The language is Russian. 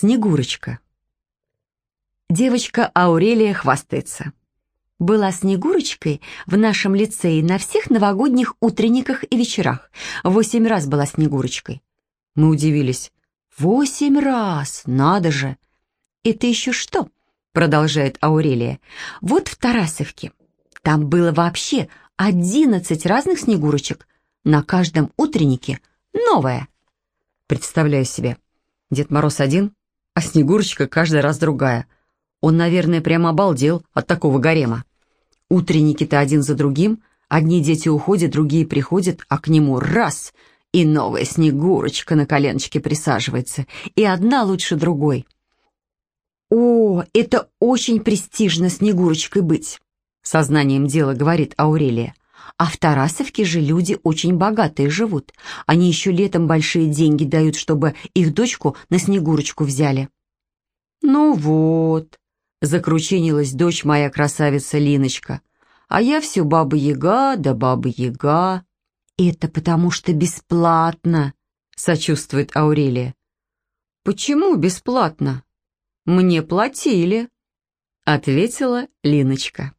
Снегурочка. Девочка Аурелия хвастается. Была Снегурочкой в нашем лицее на всех новогодних утренниках и вечерах. Восемь раз была Снегурочкой. Мы удивились. Восемь раз, надо же. Это еще что? Продолжает Аурелия. Вот в Тарасовке. Там было вообще одиннадцать разных Снегурочек. На каждом утреннике новая. Представляю себе. Дед Мороз один, а Снегурочка каждый раз другая. Он, наверное, прямо обалдел от такого гарема. Утренники-то один за другим, одни дети уходят, другие приходят, а к нему раз — и новая Снегурочка на коленочке присаживается, и одна лучше другой. «О, это очень престижно Снегурочкой быть», — сознанием дела говорит Аурелия. «А в Тарасовке же люди очень богатые живут. Они еще летом большие деньги дают, чтобы их дочку на Снегурочку взяли». «Ну вот», — закрученилась дочь моя красавица Линочка. «А я все баба-яга да баба-яга». «Это потому что бесплатно», — сочувствует Аурелия. «Почему бесплатно?» «Мне платили», — ответила Линочка.